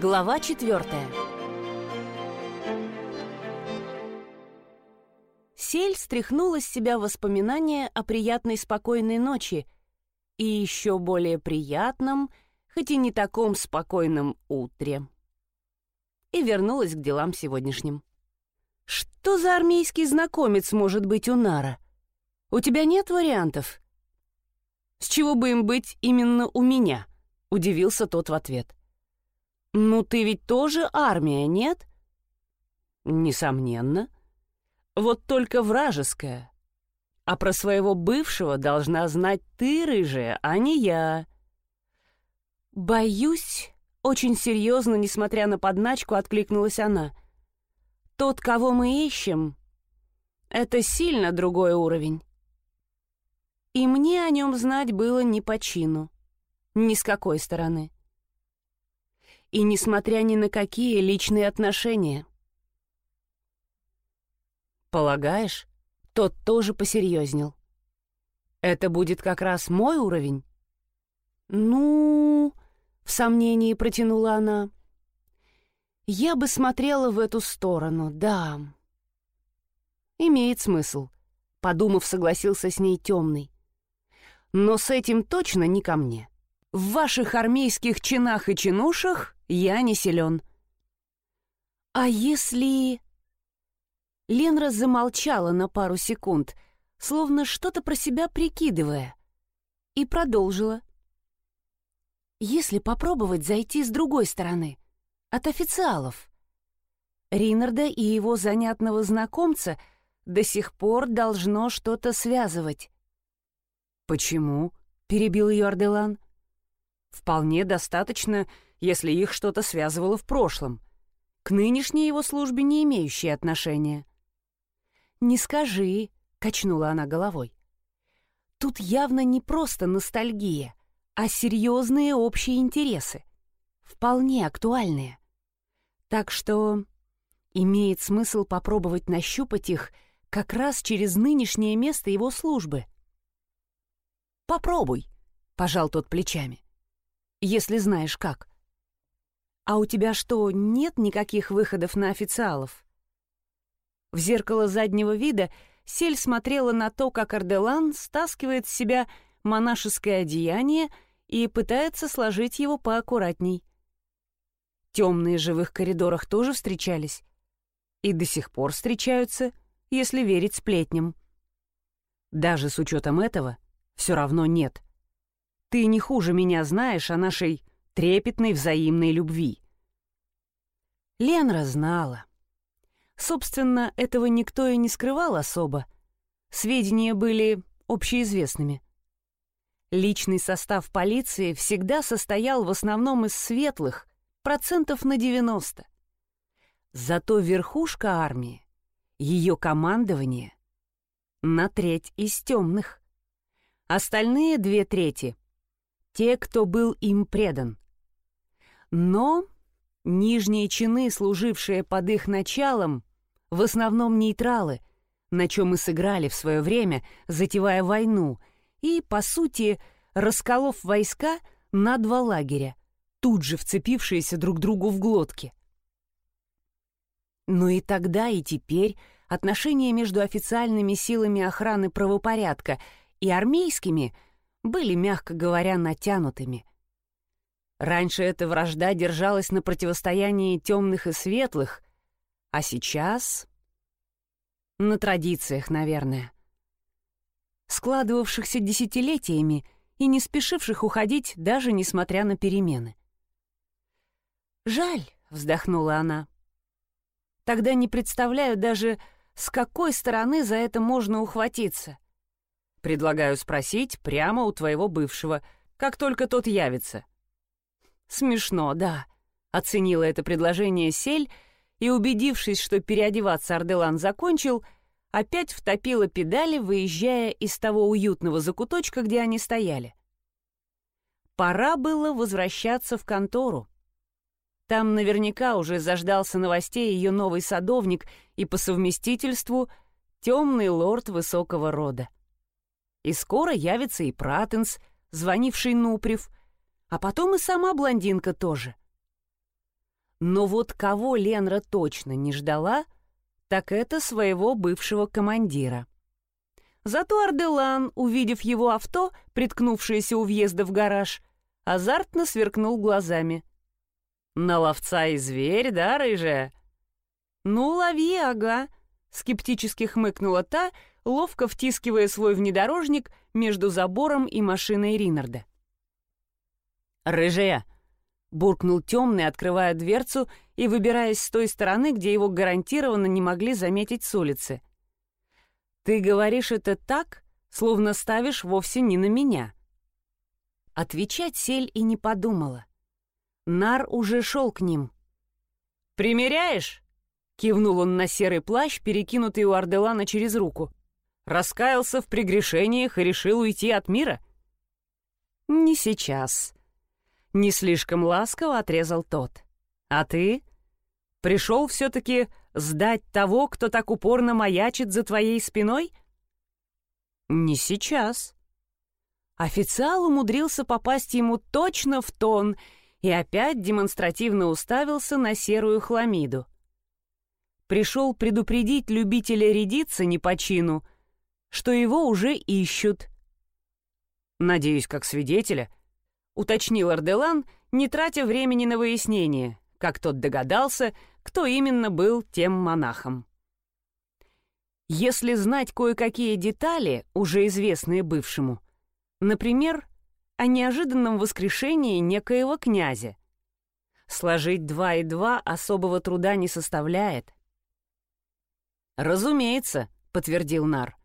Глава четвертая. Сель стряхнула с себя воспоминания о приятной спокойной ночи и еще более приятном, хоть и не таком спокойном утре. И вернулась к делам сегодняшним. «Что за армейский знакомец может быть у Нара? У тебя нет вариантов?» «С чего бы им быть именно у меня?» — удивился тот в ответ. «Ну, ты ведь тоже армия, нет?» «Несомненно. Вот только вражеская. А про своего бывшего должна знать ты, рыжая, а не я». «Боюсь...» — очень серьезно, несмотря на подначку, откликнулась она. «Тот, кого мы ищем, это сильно другой уровень. И мне о нем знать было не по чину, ни с какой стороны и несмотря ни на какие личные отношения. «Полагаешь?» Тот тоже посерьезнел. «Это будет как раз мой уровень?» «Ну...» — в сомнении протянула она. «Я бы смотрела в эту сторону, да». «Имеет смысл», — подумав, согласился с ней темный. «Но с этим точно не ко мне. В ваших армейских чинах и чинушах я не силен. А если... Ленра замолчала на пару секунд, словно что-то про себя прикидывая, и продолжила. Если попробовать зайти с другой стороны, от официалов. Ринарда и его занятного знакомца до сих пор должно что-то связывать. «Почему?» — перебил ее Арделан. «Вполне достаточно если их что-то связывало в прошлом, к нынешней его службе не имеющие отношения. «Не скажи», — качнула она головой. «Тут явно не просто ностальгия, а серьезные общие интересы, вполне актуальные. Так что имеет смысл попробовать нащупать их как раз через нынешнее место его службы». «Попробуй», — пожал тот плечами, — «если знаешь как». «А у тебя что, нет никаких выходов на официалов?» В зеркало заднего вида Сель смотрела на то, как Арделан стаскивает с себя монашеское одеяние и пытается сложить его поаккуратней. Темные же в их коридорах тоже встречались. И до сих пор встречаются, если верить сплетням. Даже с учетом этого, все равно нет. Ты не хуже меня знаешь о нашей трепетной взаимной любви. Ленра знала. Собственно, этого никто и не скрывал особо. Сведения были общеизвестными. Личный состав полиции всегда состоял в основном из светлых, процентов на 90. Зато верхушка армии, ее командование, на треть из темных. Остальные две трети — те, кто был им предан. Но нижние чины, служившие под их началом, в основном нейтралы, на чем и сыграли в свое время, затевая войну, и, по сути, расколов войска на два лагеря, тут же вцепившиеся друг другу в глотки. Но и тогда, и теперь отношения между официальными силами охраны правопорядка и армейскими были, мягко говоря, натянутыми – Раньше эта вражда держалась на противостоянии темных и светлых, а сейчас... На традициях, наверное. Складывавшихся десятилетиями и не спешивших уходить даже несмотря на перемены. «Жаль», — вздохнула она. «Тогда не представляю даже, с какой стороны за это можно ухватиться». «Предлагаю спросить прямо у твоего бывшего, как только тот явится», «Смешно, да», — оценила это предложение Сель и, убедившись, что переодеваться Арделан закончил, опять втопила педали, выезжая из того уютного закуточка, где они стояли. Пора было возвращаться в контору. Там наверняка уже заждался новостей ее новый садовник и по совместительству темный лорд высокого рода. И скоро явится и Пратенс, звонивший Нуприв, а потом и сама блондинка тоже. Но вот кого Ленра точно не ждала, так это своего бывшего командира. Зато Арделан, увидев его авто, приткнувшееся у въезда в гараж, азартно сверкнул глазами. «На ловца и зверь, да, рыжая?» «Ну, лови, ага», — скептически хмыкнула та, ловко втискивая свой внедорожник между забором и машиной Ринарда. «Рыжая!» — буркнул темный, открывая дверцу и выбираясь с той стороны, где его гарантированно не могли заметить с улицы. «Ты говоришь это так, словно ставишь вовсе не на меня». Отвечать Сель и не подумала. Нар уже шел к ним. «Примеряешь?» — кивнул он на серый плащ, перекинутый у Арделана через руку. «Раскаялся в прегрешениях и решил уйти от мира?» «Не сейчас», не слишком ласково отрезал тот. «А ты? Пришел все-таки сдать того, кто так упорно маячит за твоей спиной?» «Не сейчас». Официал умудрился попасть ему точно в тон и опять демонстративно уставился на серую хламиду. Пришел предупредить любителя рядиться не по чину, что его уже ищут. «Надеюсь, как свидетеля», уточнил Арделан, не тратя времени на выяснение, как тот догадался, кто именно был тем монахом. Если знать кое-какие детали, уже известные бывшему, например, о неожиданном воскрешении некоего князя, сложить два и два особого труда не составляет. «Разумеется», — подтвердил Нар.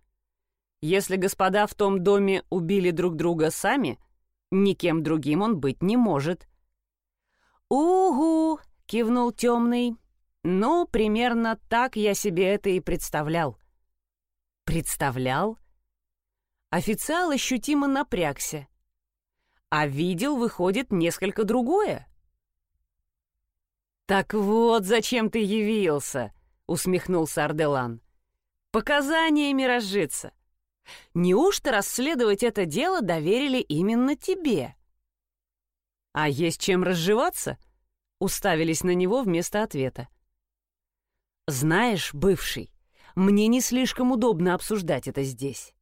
«Если господа в том доме убили друг друга сами, — Никем другим он быть не может. «Угу!» — кивнул темный. «Ну, примерно так я себе это и представлял». «Представлял?» Официал ощутимо напрягся. А видел, выходит, несколько другое. «Так вот, зачем ты явился?» — усмехнулся Арделан. «Показаниями разжиться. Неужто расследовать это дело доверили именно тебе? А есть чем разживаться? Уставились на него вместо ответа. Знаешь, бывший, мне не слишком удобно обсуждать это здесь.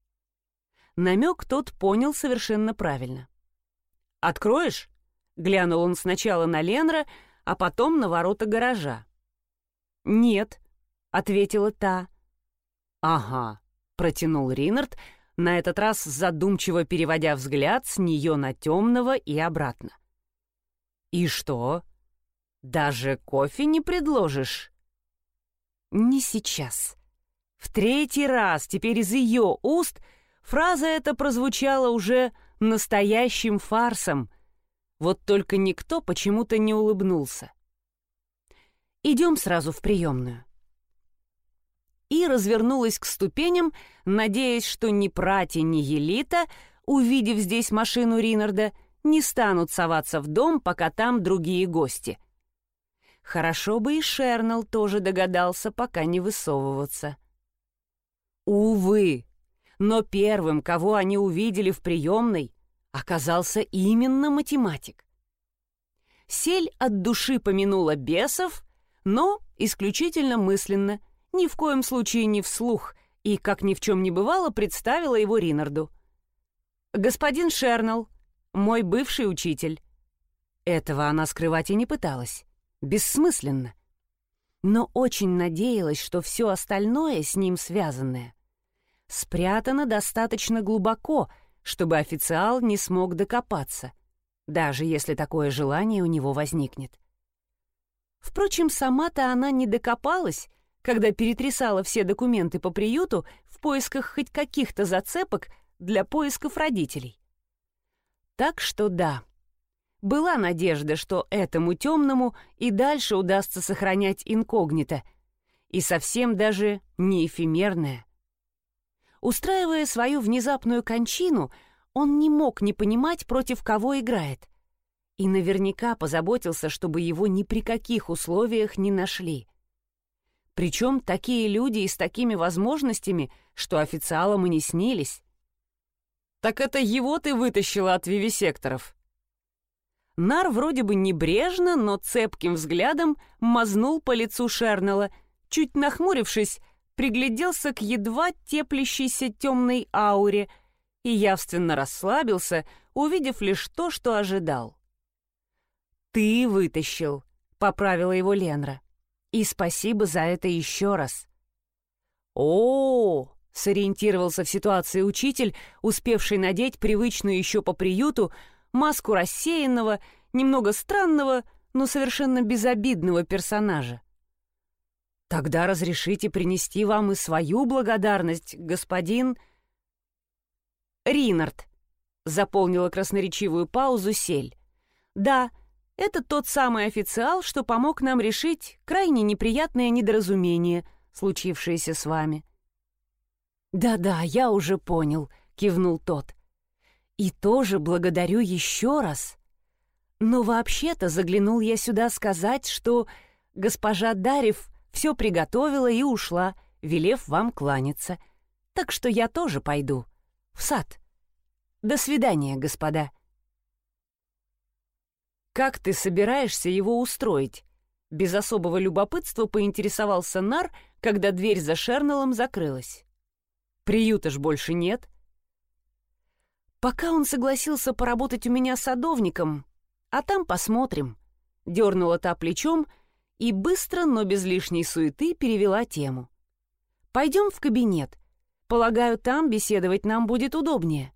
Намек тот понял совершенно правильно. «Откроешь?» — глянул он сначала на Ленра, а потом на ворота гаража. «Нет», — ответила та. «Ага, протянул Ринард, на этот раз задумчиво переводя взгляд с нее на темного и обратно. «И что? Даже кофе не предложишь?» «Не сейчас». В третий раз, теперь из ее уст, фраза эта прозвучала уже настоящим фарсом. Вот только никто почему-то не улыбнулся. «Идем сразу в приемную» и развернулась к ступеням, надеясь, что ни Прати, ни Елита, увидев здесь машину Ринарда, не станут соваться в дом, пока там другие гости. Хорошо бы и Шернел тоже догадался, пока не высовываться. Увы, но первым, кого они увидели в приемной, оказался именно математик. Сель от души помянула бесов, но исключительно мысленно — ни в коем случае не вслух, и, как ни в чем не бывало, представила его Ринарду. «Господин Шернелл, мой бывший учитель». Этого она скрывать и не пыталась. Бессмысленно. Но очень надеялась, что все остальное с ним связанное спрятано достаточно глубоко, чтобы официал не смог докопаться, даже если такое желание у него возникнет. Впрочем, сама-то она не докопалась, когда перетрясала все документы по приюту в поисках хоть каких-то зацепок для поисков родителей. Так что да, была надежда, что этому темному и дальше удастся сохранять инкогнито, и совсем даже не эфемерное. Устраивая свою внезапную кончину, он не мог не понимать, против кого играет, и наверняка позаботился, чтобы его ни при каких условиях не нашли. Причем такие люди и с такими возможностями, что официалам и не снились. «Так это его ты вытащила от вивисекторов?» Нар вроде бы небрежно, но цепким взглядом мазнул по лицу Шернела, чуть нахмурившись, пригляделся к едва теплящейся темной ауре и явственно расслабился, увидев лишь то, что ожидал. «Ты вытащил», — поправила его Ленра. «И спасибо за это еще раз». «О, -о, -о — сориентировался в ситуации учитель, успевший надеть привычную еще по приюту маску рассеянного, немного странного, но совершенно безобидного персонажа. «Тогда разрешите принести вам и свою благодарность, господин...» «Ринард», — заполнила красноречивую паузу Сель. «Да, это тот самый официал, что помог нам решить крайне неприятное недоразумение, случившееся с вами». «Да-да, я уже понял», — кивнул тот. «И тоже благодарю еще раз. Но вообще-то заглянул я сюда сказать, что госпожа Дарев все приготовила и ушла, велев вам кланяться. Так что я тоже пойду. В сад. До свидания, господа». «Как ты собираешься его устроить?» Без особого любопытства поинтересовался Нар, когда дверь за Шернелом закрылась. Приюта ж больше нет. Пока он согласился поработать у меня садовником, а там посмотрим. Дернула та плечом и быстро, но без лишней суеты перевела тему. Пойдем в кабинет. Полагаю, там беседовать нам будет удобнее.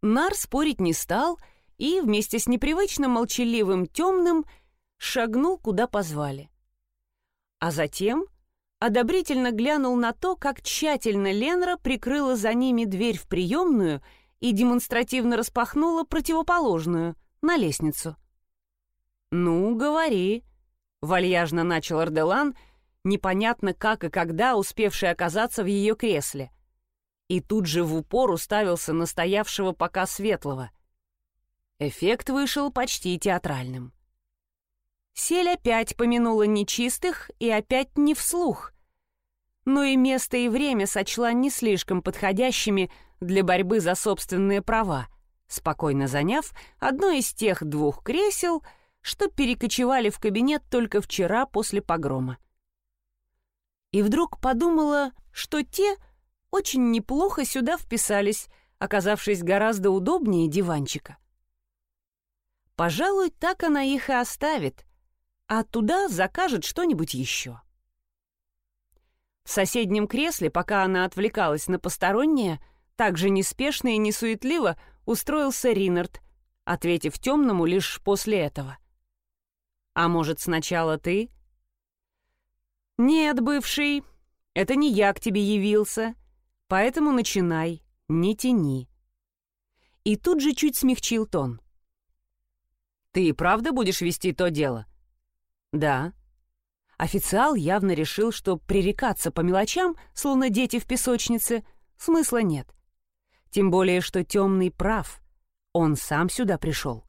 Нар спорить не стал и вместе с непривычно молчаливым темным шагнул, куда позвали. А затем одобрительно глянул на то, как тщательно Ленра прикрыла за ними дверь в приемную и демонстративно распахнула противоположную, на лестницу. «Ну, говори», — вальяжно начал Арделан, непонятно как и когда успевший оказаться в ее кресле. И тут же в упор уставился на стоявшего пока светлого. Эффект вышел почти театральным. Сель опять помянула нечистых и опять не вслух. Но и место и время сочла не слишком подходящими для борьбы за собственные права, спокойно заняв одно из тех двух кресел, что перекочевали в кабинет только вчера после погрома. И вдруг подумала, что те очень неплохо сюда вписались, оказавшись гораздо удобнее диванчика. Пожалуй, так она их и оставит, а туда закажет что-нибудь еще. В соседнем кресле, пока она отвлекалась на постороннее, также неспешно и несуетливо устроился Ринард, ответив темному лишь после этого. «А может, сначала ты?» «Нет, бывший, это не я к тебе явился, поэтому начинай, не тяни». И тут же чуть смягчил тон. «Ты и правда будешь вести то дело?» «Да». Официал явно решил, что пререкаться по мелочам, словно дети в песочнице, смысла нет. Тем более, что темный прав. Он сам сюда пришел.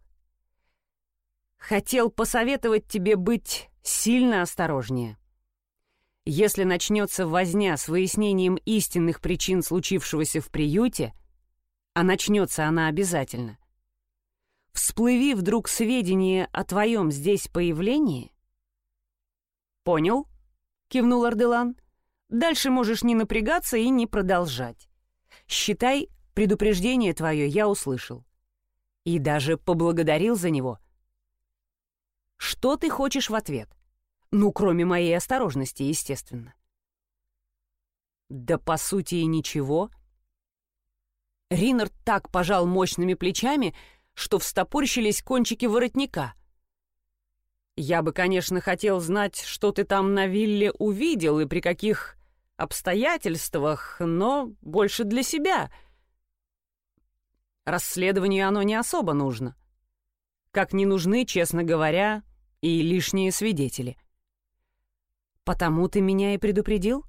Хотел посоветовать тебе быть сильно осторожнее. Если начнется возня с выяснением истинных причин случившегося в приюте, а начнется она обязательно, всплыви вдруг сведения о твоем здесь появлении, «Понял», — кивнул Арделан. «Дальше можешь не напрягаться и не продолжать. Считай, предупреждение твое я услышал. И даже поблагодарил за него. Что ты хочешь в ответ? Ну, кроме моей осторожности, естественно». «Да по сути и ничего». Ринард так пожал мощными плечами, что встопорщились кончики воротника — я бы, конечно, хотел знать, что ты там на вилле увидел и при каких обстоятельствах, но больше для себя. Расследованию оно не особо нужно. Как не нужны, честно говоря, и лишние свидетели. Потому ты меня и предупредил?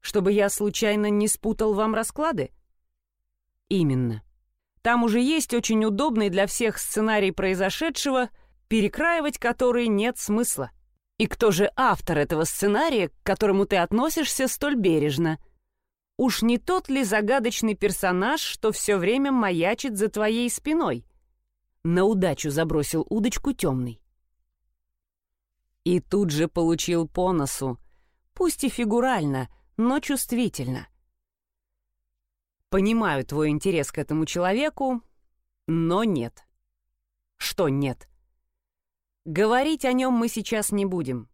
Чтобы я случайно не спутал вам расклады? Именно. Там уже есть очень удобный для всех сценарий произошедшего — перекраивать который нет смысла. И кто же автор этого сценария, к которому ты относишься столь бережно? Уж не тот ли загадочный персонаж, что все время маячит за твоей спиной? На удачу забросил удочку темный. И тут же получил по носу, пусть и фигурально, но чувствительно. Понимаю твой интерес к этому человеку, но нет. Что нет? Говорить о нем мы сейчас не будем.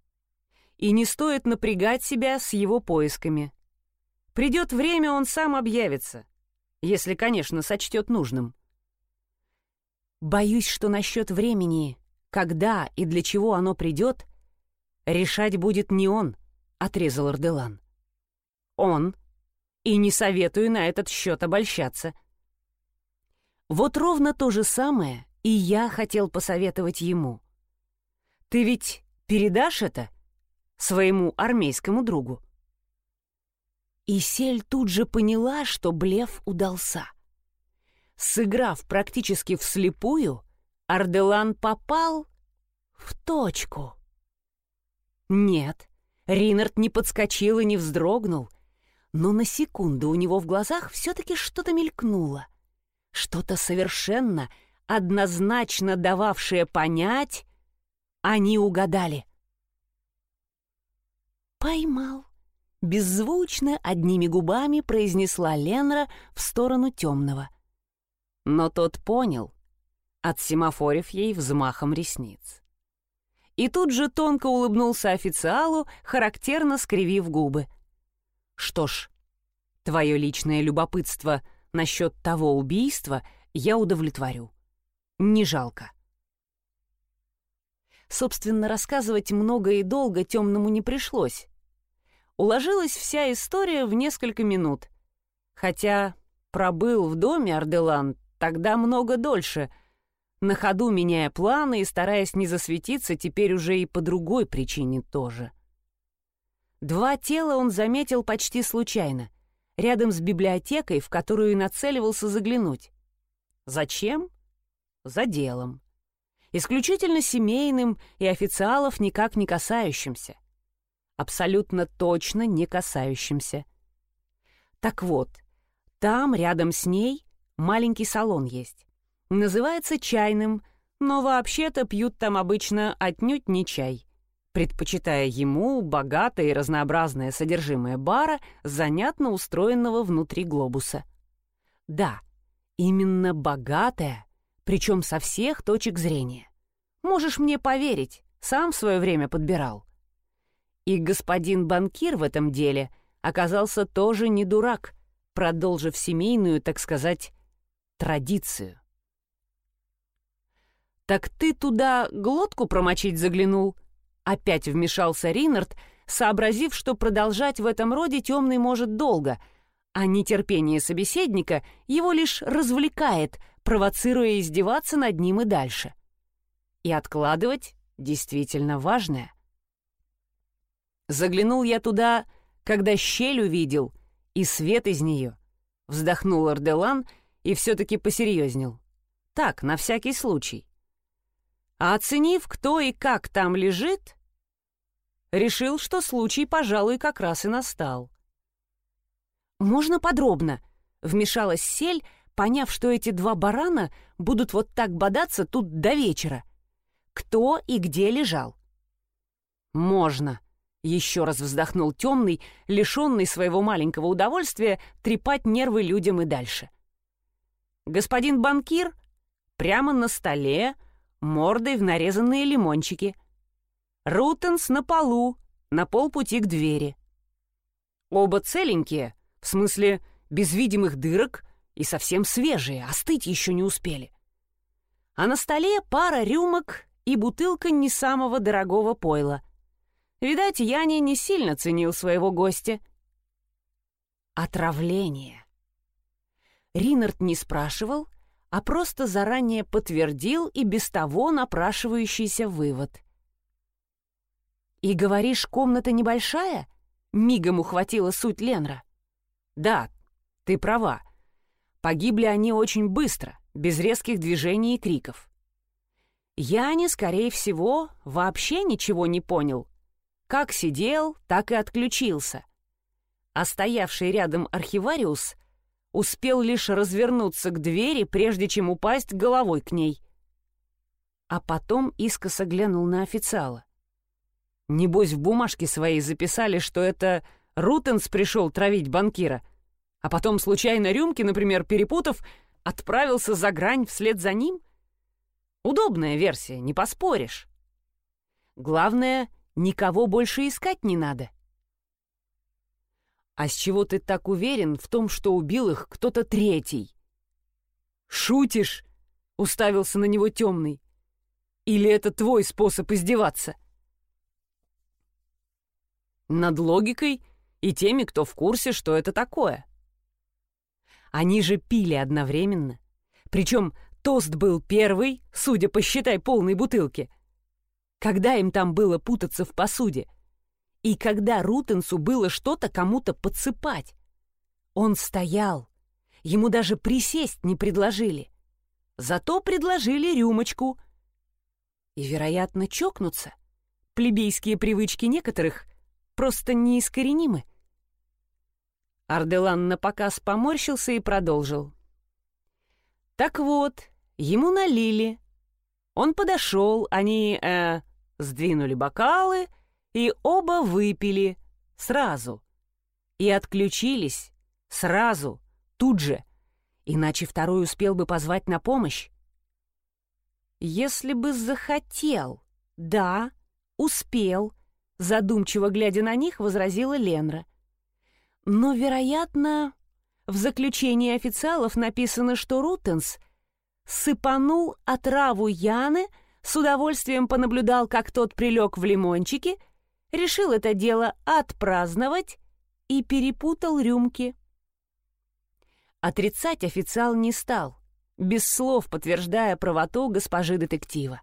И не стоит напрягать себя с его поисками. Придет время, он сам объявится. Если, конечно, сочтет нужным. Боюсь, что насчет времени, когда и для чего оно придет, решать будет не он, отрезал Арделан. Он. И не советую на этот счет обольщаться. Вот ровно то же самое и я хотел посоветовать ему. Ты ведь передашь это своему армейскому другу? И Сель тут же поняла, что блеф удался. Сыграв практически вслепую, Арделан попал в точку. Нет, Ринард не подскочил и не вздрогнул, но на секунду у него в глазах все-таки что-то мелькнуло. Что-то совершенно однозначно дававшее понять, они угадали. «Поймал», — беззвучно одними губами произнесла Ленра в сторону темного. Но тот понял, отсемафорив ей взмахом ресниц. И тут же тонко улыбнулся официалу, характерно скривив губы. «Что ж, твое личное любопытство насчет того убийства я удовлетворю. Не жалко». Собственно, рассказывать много и долго темному не пришлось. Уложилась вся история в несколько минут. Хотя пробыл в доме Арделан тогда много дольше, на ходу меняя планы и стараясь не засветиться теперь уже и по другой причине тоже. Два тела он заметил почти случайно, рядом с библиотекой, в которую нацеливался заглянуть. Зачем? За делом. Исключительно семейным и официалов никак не касающимся. Абсолютно точно не касающимся. Так вот, там, рядом с ней, маленький салон есть. Называется чайным, но вообще-то пьют там обычно отнюдь не чай, предпочитая ему богатое и разнообразное содержимое бара, занятно устроенного внутри глобуса. Да, именно богатое, причем со всех точек зрения. Можешь мне поверить, сам в свое время подбирал. И господин банкир в этом деле оказался тоже не дурак, продолжив семейную, так сказать, традицию. «Так ты туда глотку промочить заглянул?» Опять вмешался Ринард, сообразив, что продолжать в этом роде темный может долго, а нетерпение собеседника его лишь развлекает, провоцируя издеваться над ним и дальше. И откладывать действительно важное. Заглянул я туда, когда щель увидел, и свет из нее. Вздохнул Арделан и все-таки посерьезнел. Так, на всякий случай. А оценив, кто и как там лежит, решил, что случай, пожалуй, как раз и настал. «Можно подробно?» — вмешалась Сель, поняв, что эти два барана будут вот так бодаться тут до вечера. Кто и где лежал? «Можно», — еще раз вздохнул темный, лишенный своего маленького удовольствия трепать нервы людям и дальше. «Господин банкир прямо на столе, мордой в нарезанные лимончики. Рутенс на полу, на полпути к двери. Оба целенькие, в смысле без видимых дырок и совсем свежие, остыть еще не успели. А на столе пара рюмок и бутылка не самого дорогого пойла. Видать, Яня не сильно ценил своего гостя. Отравление. Ринард не спрашивал, а просто заранее подтвердил и без того напрашивающийся вывод. «И говоришь, комната небольшая?» — мигом ухватила суть Ленра. «Да, ты права. Погибли они очень быстро, без резких движений и криков. Яни, скорее всего, вообще ничего не понял. Как сидел, так и отключился. А стоявший рядом архивариус успел лишь развернуться к двери, прежде чем упасть головой к ней. а потом искоса глянул на официала. Небось, в бумажке своей записали, что это Рутенс пришел травить банкира, а потом случайно рюмки, например, перепутав, отправился за грань вслед за ним? Удобная версия, не поспоришь. Главное, никого больше искать не надо. А с чего ты так уверен в том, что убил их кто-то третий? Шутишь? Уставился на него темный. Или это твой способ издеваться? Над логикой и теми, кто в курсе, что это такое. Они же пили одновременно. Причем тост был первый, судя по считай полной бутылке. Когда им там было путаться в посуде? И когда Рутенсу было что-то кому-то подсыпать? Он стоял. Ему даже присесть не предложили. Зато предложили рюмочку. И, вероятно, чокнуться. Плебейские привычки некоторых просто неискоренимы. Арделан напоказ поморщился и продолжил. Так вот, ему налили. Он подошел, они, э, сдвинули бокалы и оба выпили сразу. И отключились сразу, тут же, иначе второй успел бы позвать на помощь. Если бы захотел, да, успел, задумчиво глядя на них, возразила Ленра. Но, вероятно, в заключении официалов написано, что Рутенс сыпанул отраву Яны, с удовольствием понаблюдал, как тот прилег в лимончике, решил это дело отпраздновать и перепутал рюмки. Отрицать официал не стал, без слов подтверждая правоту госпожи детектива.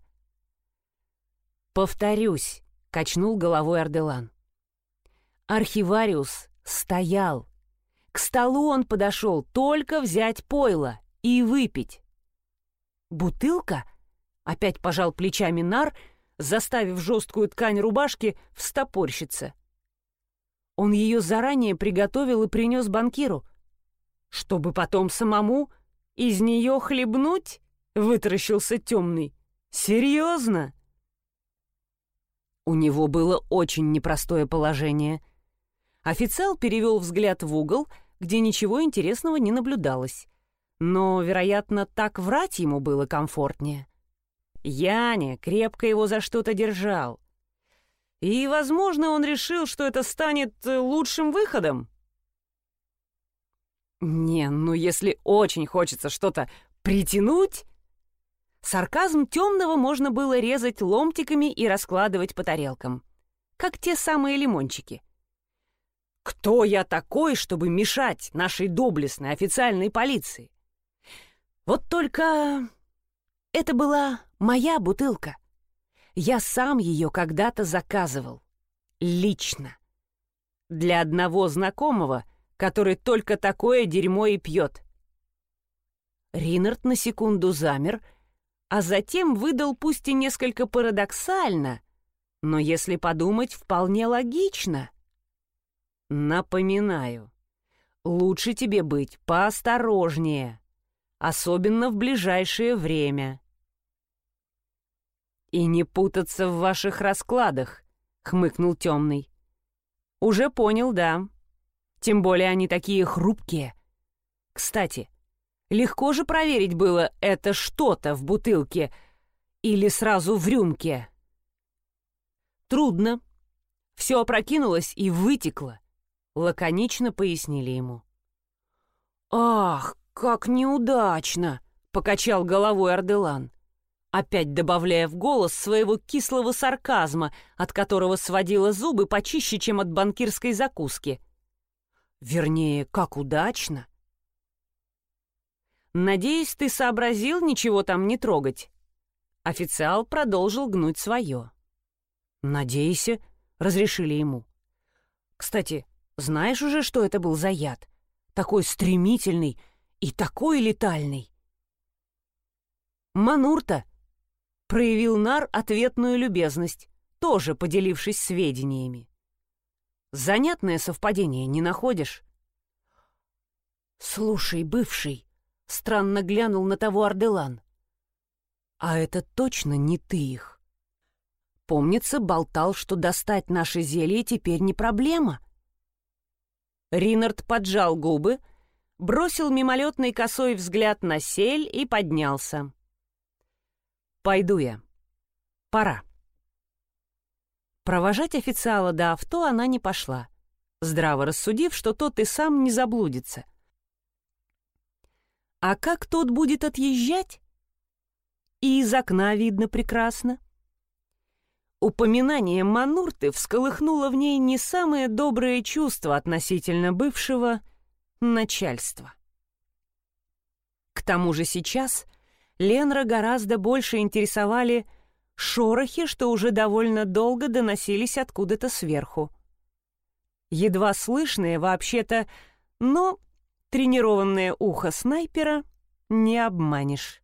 «Повторюсь», — качнул головой Арделан. Архивариус стоял. К столу он подошел только взять пойло и выпить. «Бутылка?» — опять пожал плечами нар, заставив жесткую ткань рубашки встопорщиться. Он ее заранее приготовил и принес банкиру. «Чтобы потом самому из нее хлебнуть?» — вытаращился темный. «Серьезно?» У него было очень непростое положение. Официал перевел взгляд в угол, где ничего интересного не наблюдалось. Но, вероятно, так врать ему было комфортнее. Яня крепко его за что-то держал. И, возможно, он решил, что это станет э, лучшим выходом. Не, ну если очень хочется что-то притянуть... Сарказм темного можно было резать ломтиками и раскладывать по тарелкам, как те самые лимончики. Кто я такой, чтобы мешать нашей доблестной официальной полиции? Вот только это была моя бутылка. Я сам ее когда-то заказывал. Лично. Для одного знакомого, который только такое дерьмо и пьет. Ринард на секунду замер, а затем выдал пусть и несколько парадоксально, но если подумать, вполне логично — Напоминаю, лучше тебе быть поосторожнее, особенно в ближайшее время. И не путаться в ваших раскладах, хмыкнул темный. Уже понял, да. Тем более они такие хрупкие. Кстати, легко же проверить было это что-то в бутылке или сразу в рюмке. Трудно. Все опрокинулось и вытекло. Лаконично пояснили ему. «Ах, как неудачно!» — покачал головой Арделан, опять добавляя в голос своего кислого сарказма, от которого сводило зубы почище, чем от банкирской закуски. Вернее, как удачно. «Надеюсь, ты сообразил ничего там не трогать?» Официал продолжил гнуть свое. «Надейся», — разрешили ему. «Кстати, знаешь уже, что это был за яд? Такой стремительный и такой летальный. Манурта проявил Нар ответную любезность, тоже поделившись сведениями. Занятное совпадение, не находишь? «Слушай, бывший», — странно глянул на того Арделан. А это точно не ты их. Помнится, болтал, что достать наши зелья теперь не проблема. Ринард поджал губы, бросил мимолетный косой взгляд на сель и поднялся. «Пойду я. Пора». Провожать официала до авто она не пошла, здраво рассудив, что тот и сам не заблудится. А как тот будет отъезжать? И из окна видно прекрасно. Упоминание Манурты всколыхнуло в ней не самое доброе чувство относительно бывшего начальства. К тому же сейчас Ленра гораздо больше интересовали шорохи, что уже довольно долго доносились откуда-то сверху. Едва слышные вообще-то, но тренированное ухо снайпера не обманешь.